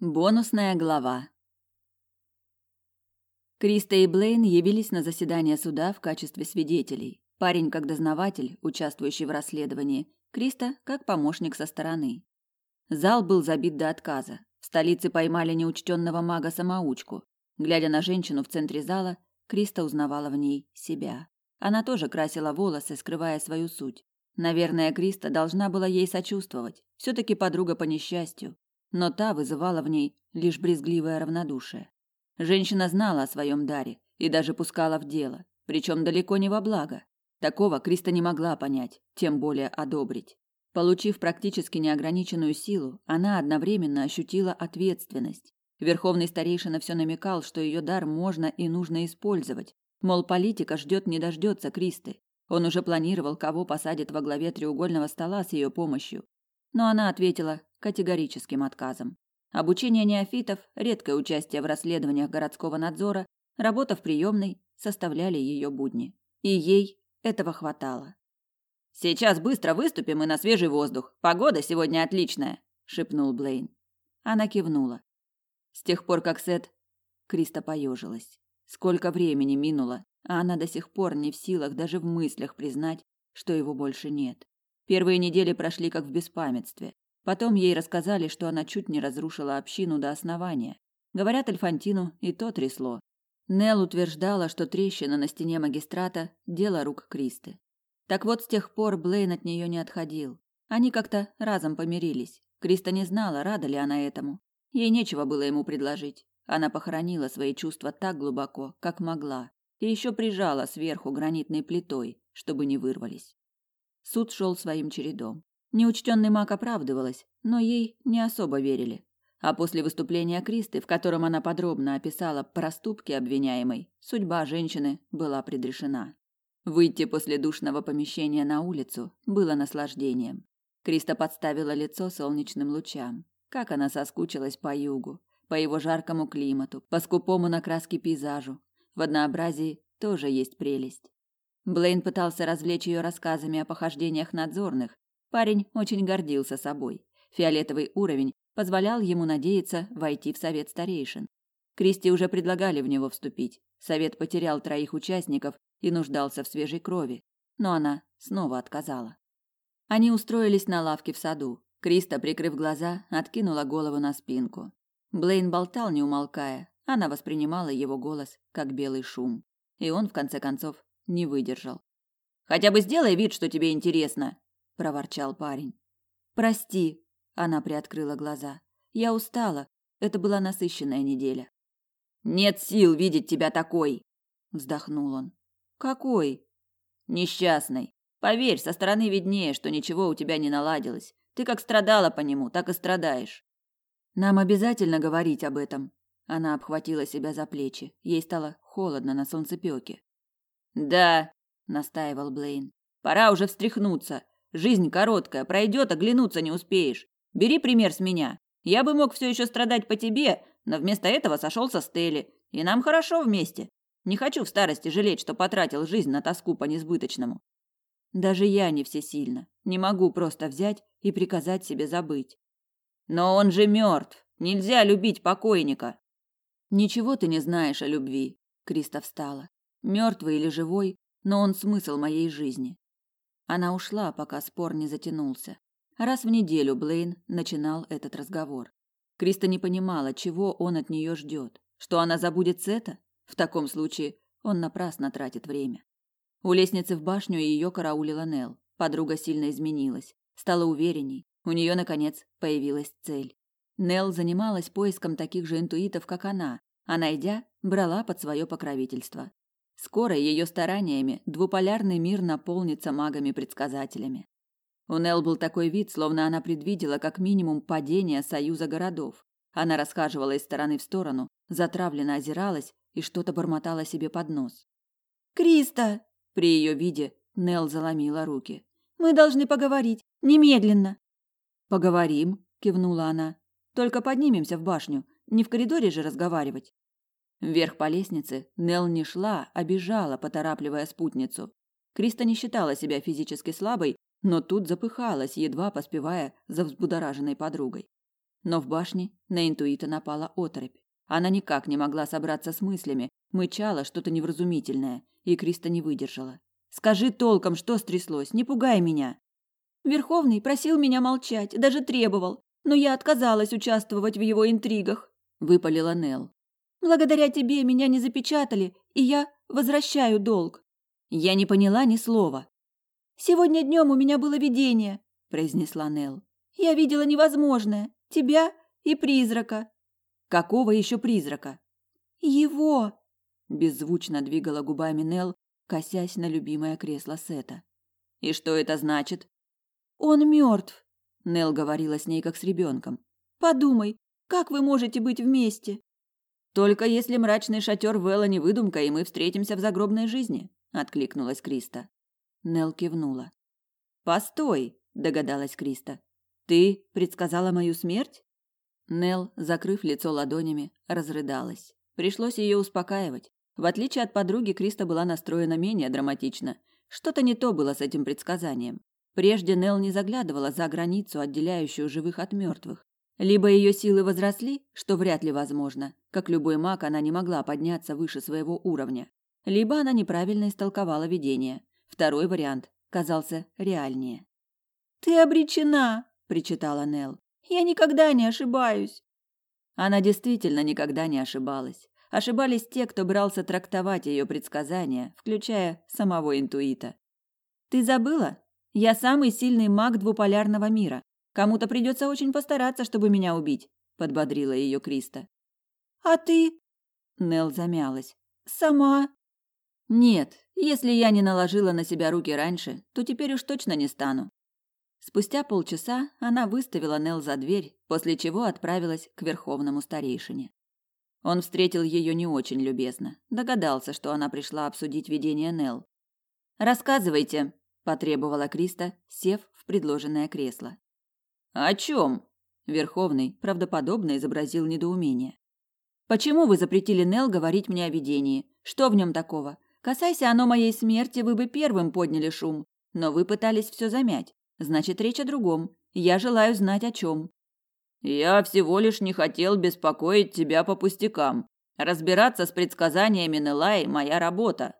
Бонусная глава. Криста и Блейн явились на заседание суда в качестве свидетелей. Парень как дознаватель, участвующий в расследовании, Криста как помощник со стороны. Зал был забит до отказа. В столице поймали неучтенного мага-самоучку. Глядя на женщину в центре зала, Криста узнавала в ней себя. Она тоже красила волосы, скрывая свою суть. Наверное, Криста должна была ей сочувствовать. все таки подруга по несчастью но та вызывала в ней лишь брезгливое равнодушие. Женщина знала о своем даре и даже пускала в дело, причем далеко не во благо. Такого Криста не могла понять, тем более одобрить. Получив практически неограниченную силу, она одновременно ощутила ответственность. Верховный старейшина все намекал, что ее дар можно и нужно использовать. Мол, политика ждет не дождется Кристы. Он уже планировал, кого посадит во главе треугольного стола с ее помощью. Но она ответила категорическим отказом. Обучение неофитов, редкое участие в расследованиях городского надзора, работа в приемной составляли ее будни. И ей этого хватало. «Сейчас быстро выступим и на свежий воздух. Погода сегодня отличная», – шепнул Блейн. Она кивнула. С тех пор, как Сет... Криста поежилась. Сколько времени минуло, а она до сих пор не в силах даже в мыслях признать, что его больше нет. Первые недели прошли как в беспамятстве. Потом ей рассказали, что она чуть не разрушила общину до основания. Говорят, Альфантину и то трясло. Нел утверждала, что трещина на стене магистрата – дело рук Кристы. Так вот, с тех пор Блейн от нее не отходил. Они как-то разом помирились. Криста не знала, рада ли она этому. Ей нечего было ему предложить. Она похоронила свои чувства так глубоко, как могла, и еще прижала сверху гранитной плитой, чтобы не вырвались. Суд шел своим чередом. Неучтенный маг оправдывалась, но ей не особо верили. А после выступления Кристы, в котором она подробно описала проступки обвиняемой, судьба женщины была предрешена. Выйти после душного помещения на улицу было наслаждением. Криста подставила лицо солнечным лучам. Как она соскучилась по югу, по его жаркому климату, по скупому на краски пейзажу. В однообразии тоже есть прелесть. Блейн пытался развлечь ее рассказами о похождениях надзорных, Парень очень гордился собой. Фиолетовый уровень позволял ему надеяться войти в совет старейшин. Кристи уже предлагали в него вступить. Совет потерял троих участников и нуждался в свежей крови, но она снова отказала. Они устроились на лавке в саду. Криста, прикрыв глаза, откинула голову на спинку. Блейн болтал, не умолкая. Она воспринимала его голос как белый шум, и он в конце концов не выдержал. Хотя бы сделай вид, что тебе интересно, проворчал парень. Прости, она приоткрыла глаза. Я устала. Это была насыщенная неделя. Нет сил видеть тебя такой, вздохнул он. Какой? Несчастный. Поверь, со стороны виднее, что ничего у тебя не наладилось. Ты как страдала по нему, так и страдаешь. Нам обязательно говорить об этом. Она обхватила себя за плечи. Ей стало холодно на солнцепёке. Да, настаивал Блейн. Пора уже встряхнуться. Жизнь короткая, пройдет, оглянуться не успеешь. Бери пример с меня. Я бы мог все еще страдать по тебе, но вместо этого сошел со Стелли, и нам хорошо вместе. Не хочу в старости жалеть, что потратил жизнь на тоску по несбыточному. Даже я не всесильна. Не могу просто взять и приказать себе забыть. Но он же мертв. Нельзя любить покойника. Ничего ты не знаешь о любви, Криста встала. Мертвый или живой, но он смысл моей жизни. Она ушла, пока спор не затянулся. Раз в неделю Блейн начинал этот разговор. Криста не понимала, чего он от нее ждет. Что она забудет Сета? В таком случае он напрасно тратит время. У лестницы в башню ее караулила Нел. Подруга сильно изменилась, стала уверенней. У нее наконец появилась цель. Нел занималась поиском таких же интуитов, как она, а найдя, брала под свое покровительство. Скоро ее стараниями двуполярный мир наполнится магами-предсказателями. У Нел был такой вид, словно она предвидела как минимум падение союза городов. Она расхаживала из стороны в сторону, затравленно озиралась и что-то бормотала себе под нос. «Криста!» При ее виде Нел заломила руки. «Мы должны поговорить. Немедленно!» «Поговорим», – кивнула она. «Только поднимемся в башню. Не в коридоре же разговаривать». Вверх по лестнице Нел не шла, а бежала, поторапливая спутницу. Криста не считала себя физически слабой, но тут запыхалась, едва поспевая за взбудораженной подругой. Но в башне на интуита напала оторопь. Она никак не могла собраться с мыслями, мычала что-то невразумительное, и Криста не выдержала. «Скажи толком, что стряслось, не пугай меня!» Верховный просил меня молчать, даже требовал, но я отказалась участвовать в его интригах, выпалила Нел. Благодаря тебе меня не запечатали, и я возвращаю долг. Я не поняла ни слова. Сегодня днем у меня было видение, произнесла Нел. Я видела невозможное, тебя и призрака. Какого еще призрака? Его, беззвучно двигала губами Нел, косясь на любимое кресло Сета. И что это значит? Он мертв. Нел говорила с ней как с ребенком. Подумай, как вы можете быть вместе? Только если мрачный шатер Вэлла не выдумка, и мы встретимся в загробной жизни, откликнулась Криста. Нел кивнула. Постой, догадалась Криста. Ты предсказала мою смерть? Нел, закрыв лицо ладонями, разрыдалась. Пришлось ее успокаивать. В отличие от подруги, Криста была настроена менее драматично. Что-то не то было с этим предсказанием. Прежде Нел не заглядывала за границу, отделяющую живых от мертвых. Либо ее силы возросли, что вряд ли возможно, как любой маг она не могла подняться выше своего уровня, либо она неправильно истолковала видение. Второй вариант казался реальнее. «Ты обречена!» – причитала Нел. «Я никогда не ошибаюсь!» Она действительно никогда не ошибалась. Ошибались те, кто брался трактовать ее предсказания, включая самого интуита. «Ты забыла? Я самый сильный маг двуполярного мира. Кому-то придется очень постараться, чтобы меня убить, подбодрила ее Криста. А ты? Нел замялась. Сама? Нет, если я не наложила на себя руки раньше, то теперь уж точно не стану. Спустя полчаса она выставила Нел за дверь, после чего отправилась к верховному старейшине. Он встретил ее не очень любезно, догадался, что она пришла обсудить видение Нел. Рассказывайте, потребовала Криста, сев в предложенное кресло. О чем? Верховный правдоподобно изобразил недоумение. Почему вы запретили Нел говорить мне о видении? Что в нем такого? Касайся оно моей смерти, вы бы первым подняли шум, но вы пытались все замять. Значит, речь о другом. Я желаю знать о чем. Я всего лишь не хотел беспокоить тебя по пустякам. Разбираться с предсказаниями Нелай моя работа.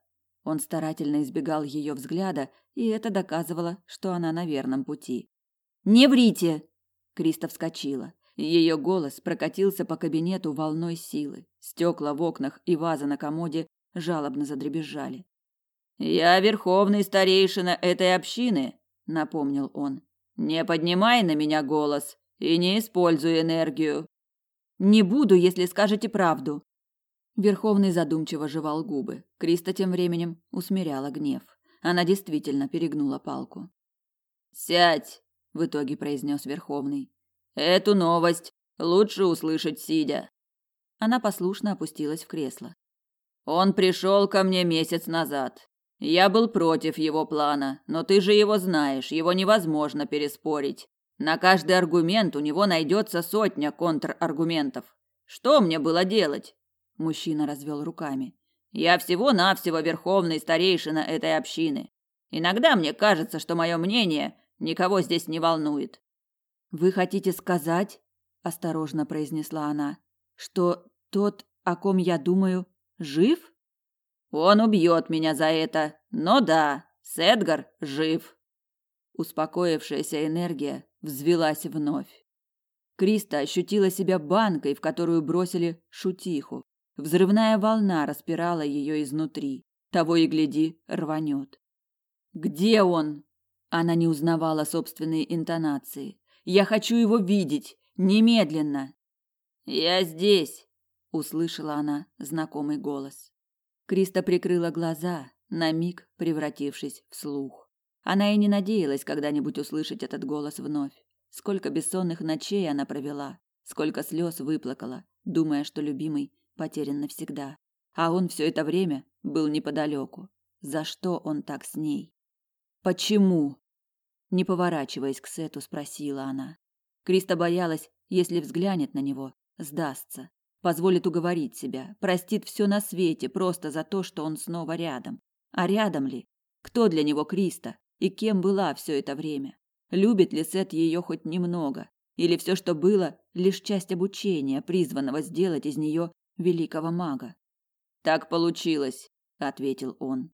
Он старательно избегал ее взгляда, и это доказывало, что она на верном пути. «Не врите!» Криста вскочила. Ее голос прокатился по кабинету волной силы. Стекла в окнах и ваза на комоде жалобно задребезжали. «Я верховный старейшина этой общины», — напомнил он. «Не поднимай на меня голос и не используй энергию». «Не буду, если скажете правду», Верховный задумчиво жевал губы. Криста тем временем усмиряла гнев. Она действительно перегнула палку. «Сядь!» – в итоге произнес Верховный. «Эту новость лучше услышать сидя». Она послушно опустилась в кресло. «Он пришел ко мне месяц назад. Я был против его плана, но ты же его знаешь, его невозможно переспорить. На каждый аргумент у него найдется сотня контраргументов. Что мне было делать? Мужчина развел руками. Я всего-навсего верховный старейшина этой общины. Иногда мне кажется, что мое мнение никого здесь не волнует. Вы хотите сказать, осторожно произнесла она, что тот, о ком я думаю, жив? Он убьет меня за это. Но да, Седгар жив. Успокоившаяся энергия взвилась вновь. Криста ощутила себя банкой, в которую бросили шутиху. Взрывная волна распирала ее изнутри. Того и гляди, рванет. «Где он?» Она не узнавала собственные интонации. «Я хочу его видеть! Немедленно!» «Я здесь!» — услышала она знакомый голос. Криста прикрыла глаза, на миг превратившись в слух. Она и не надеялась когда-нибудь услышать этот голос вновь. Сколько бессонных ночей она провела, сколько слез выплакала, думая, что любимый потерян навсегда. А он все это время был неподалеку. За что он так с ней? Почему? Не поворачиваясь к Сету, спросила она. Криста боялась, если взглянет на него, сдастся, позволит уговорить себя, простит все на свете просто за то, что он снова рядом. А рядом ли? Кто для него Криста? И кем была все это время? Любит ли Сет ее хоть немного? Или все, что было, лишь часть обучения, призванного сделать из нее великого мага? Так получилось, ответил он.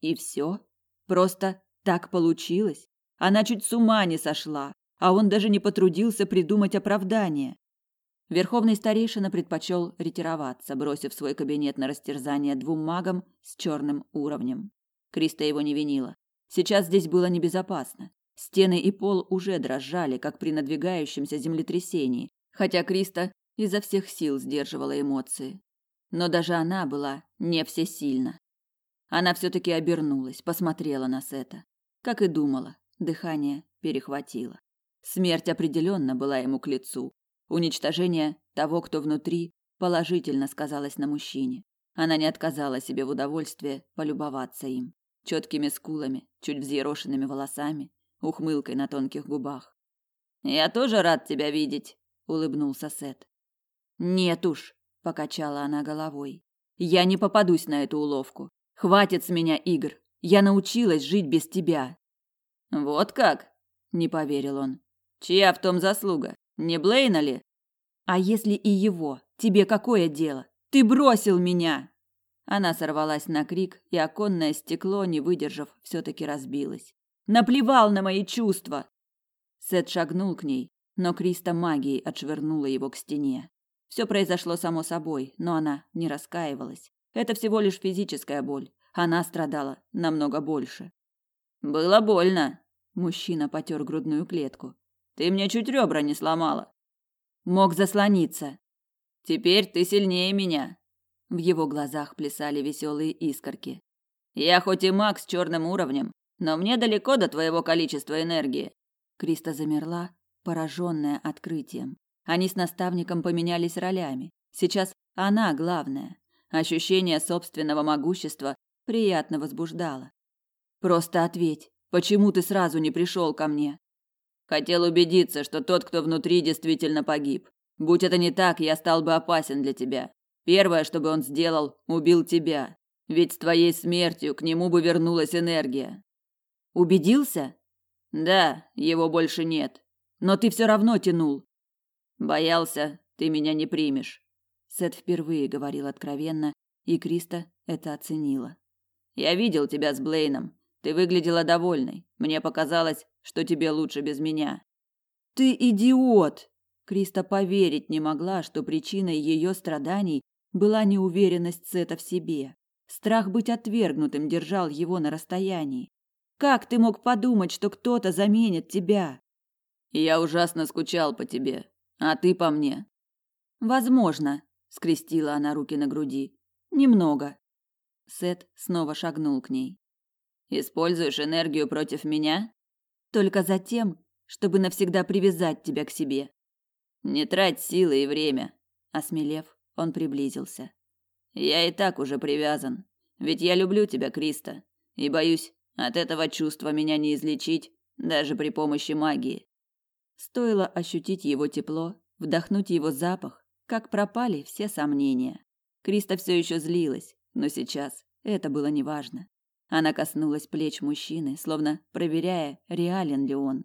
И все? Просто так получилось? Она чуть с ума не сошла, а он даже не потрудился придумать оправдание. Верховный старейшина предпочел ретироваться, бросив свой кабинет на растерзание двум магам с черным уровнем. Криста его не винила. Сейчас здесь было небезопасно. Стены и пол уже дрожали, как при надвигающемся землетрясении, хотя Криста изо всех сил сдерживала эмоции. Но даже она была не всесильна. Она все-таки обернулась, посмотрела на Сета. Как и думала, дыхание перехватило. Смерть определенно была ему к лицу. Уничтожение того, кто внутри, положительно сказалось на мужчине. Она не отказала себе в удовольствии полюбоваться им. Четкими скулами, чуть взъерошенными волосами, ухмылкой на тонких губах. «Я тоже рад тебя видеть», — улыбнулся Сет. «Нет уж», — покачала она головой. «Я не попадусь на эту уловку. Хватит с меня игр. Я научилась жить без тебя». «Вот как?» — не поверил он. «Чья в том заслуга? Не Блейна ли?» «А если и его? Тебе какое дело? Ты бросил меня!» Она сорвалась на крик, и оконное стекло, не выдержав, все-таки разбилось. Наплевал на мои чувства. Сет шагнул к ней, но Криста магией отшвырнула его к стене. Все произошло само собой, но она не раскаивалась. Это всего лишь физическая боль. Она страдала намного больше. Было больно. Мужчина потер грудную клетку. Ты мне чуть ребра не сломала. Мог заслониться. Теперь ты сильнее меня. В его глазах плясали веселые искорки. Я хоть и маг с черным уровнем, но мне далеко до твоего количества энергии. Криста замерла, пораженная открытием. Они с наставником поменялись ролями. Сейчас она главная. Ощущение собственного могущества приятно возбуждало. Просто ответь, почему ты сразу не пришел ко мне? Хотел убедиться, что тот, кто внутри, действительно погиб. Будь это не так, я стал бы опасен для тебя. Первое, что бы он сделал, убил тебя. Ведь с твоей смертью к нему бы вернулась энергия. Убедился? Да, его больше нет. Но ты все равно тянул. Боялся, ты меня не примешь. Сет впервые говорил откровенно, и Криста это оценила. Я видел тебя с Блейном. Ты выглядела довольной. Мне показалось, что тебе лучше без меня. Ты идиот. Криста поверить не могла, что причиной ее страданий была неуверенность Сета в себе. Страх быть отвергнутым держал его на расстоянии. Как ты мог подумать, что кто-то заменит тебя? Я ужасно скучал по тебе, а ты по мне. Возможно, скрестила она руки на груди. Немного. Сет снова шагнул к ней. Используешь энергию против меня? Только за тем, чтобы навсегда привязать тебя к себе. Не трать силы и время, осмелев, он приблизился. Я и так уже привязан, ведь я люблю тебя, Криста, и боюсь, от этого чувства меня не излечить даже при помощи магии. Стоило ощутить его тепло, вдохнуть его запах, как пропали все сомнения. Криста все еще злилась, но сейчас это было неважно. Она коснулась плеч мужчины, словно проверяя, реален ли он.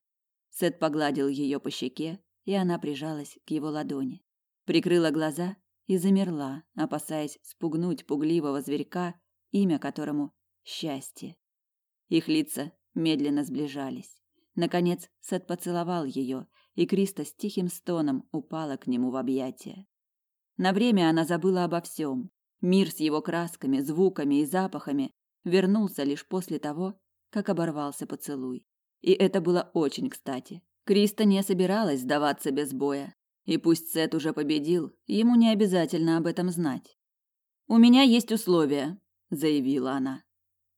Сет погладил ее по щеке, и она прижалась к его ладони. Прикрыла глаза и замерла, опасаясь спугнуть пугливого зверька, имя которому – счастье. Их лица медленно сближались. Наконец Сет поцеловал ее, и Криста с тихим стоном упала к нему в объятия. На время она забыла обо всем. Мир с его красками, звуками и запахами вернулся лишь после того, как оборвался поцелуй. И это было очень кстати. Криста не собиралась сдаваться без боя. И пусть Сет уже победил, ему не обязательно об этом знать. «У меня есть условия», — заявила она.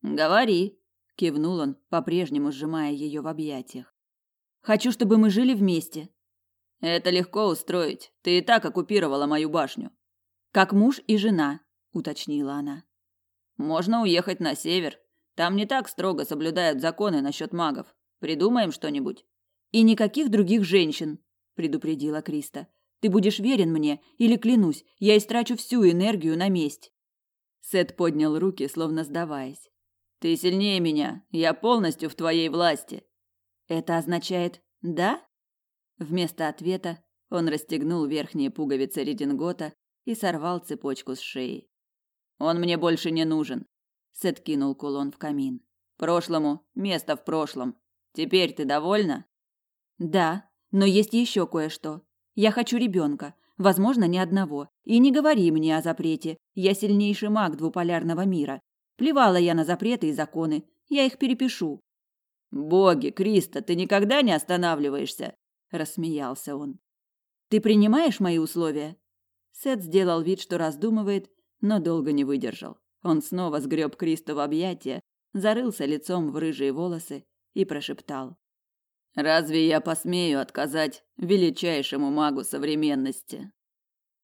«Говори», кивнул он, по-прежнему сжимая ее в объятиях. Хочу, чтобы мы жили вместе. Это легко устроить. Ты и так оккупировала мою башню. Как муж и жена, уточнила она. Можно уехать на север. Там не так строго соблюдают законы насчет магов. Придумаем что-нибудь. И никаких других женщин, предупредила Криста. Ты будешь верен мне или клянусь, я истрачу всю энергию на месть. Сет поднял руки, словно сдаваясь. Ты сильнее меня. Я полностью в твоей власти. Это означает «да»? Вместо ответа он расстегнул верхние пуговицы редингота и сорвал цепочку с шеи. Он мне больше не нужен. Сет кинул кулон в камин. Прошлому место в прошлом. Теперь ты довольна? Да, но есть еще кое-что. Я хочу ребенка, возможно, не одного. И не говори мне о запрете. Я сильнейший маг двуполярного мира. Плевала я на запреты и законы. Я их перепишу. Боги, Криста, ты никогда не останавливаешься, рассмеялся он. Ты принимаешь мои условия? Сет сделал вид, что раздумывает, но долго не выдержал. Он снова сгреб Кристу в объятия, зарылся лицом в рыжие волосы и прошептал: "Разве я посмею отказать величайшему магу современности?"